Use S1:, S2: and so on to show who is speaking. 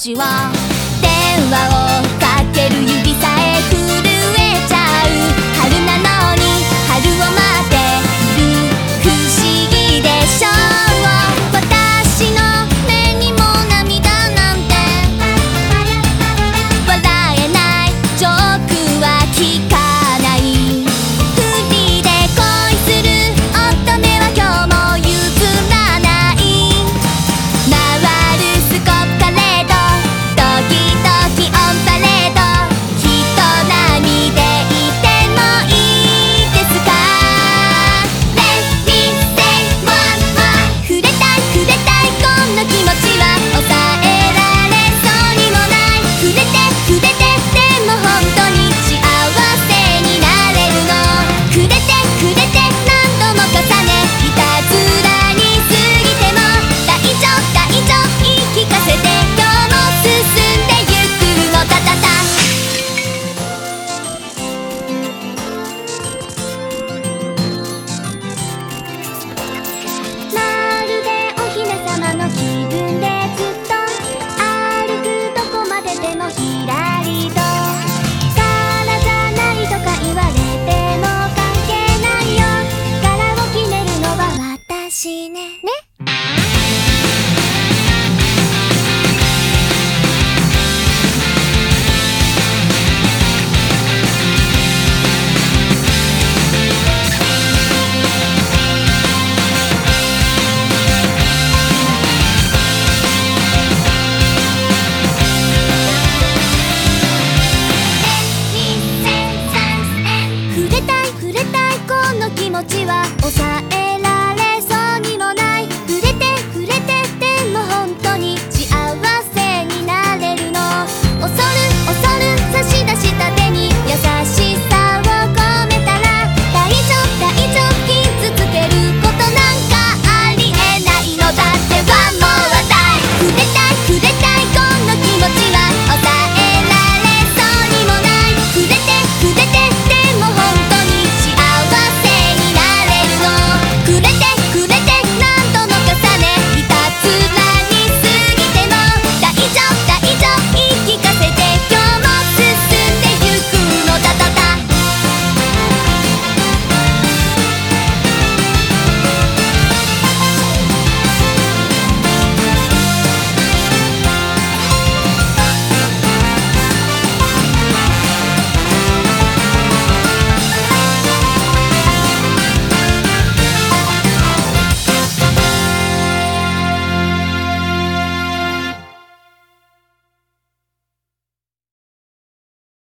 S1: 私は電話をかけ持ちは抑えら